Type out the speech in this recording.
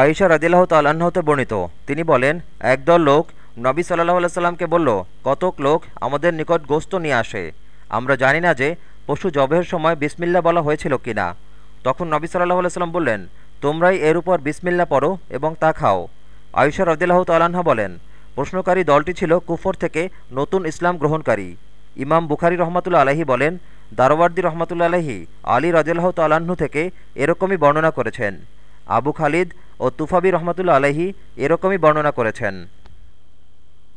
আয়েশা রদিল্লাহ তাল্লাহতে বর্ণিত। তিনি বলেন, একদল লোক নবী সাল্লাহ আলাইসাল্লামকে বলল, কতক লোক আমাদের নিকট গোস্ত নিয়ে আসে। আমরা জানি না যে পশু জবেহের সময় বিসমিল্লা বলা হয়েছিল কিনা তখন নবী সাল্লাহ আলাইসাল্লাম বললেন, তোমরাই এর উপর বিসমিল্লা পড়ো এবং তা খাও আয়ুষা রদিল্লাহ তাল্লাহা বলেন, প্রশ্নকারী দলটি ছিল কুফর থেকে নতুন ইসলাম গ্রহণকারী। ইমাম বুখারি রহমতুল্লা আলহী বলেন, দারোয়ার্দি রহমতুল্লা আলহী আলী রদিল্লাহ তাল্লাহ্ন থেকে এরকমই বর্ণনা করেছেন। আবু খালিদ ও তুফাবি রহমতুল্লা আলহী এরকমই বর্ণনা করেছেন।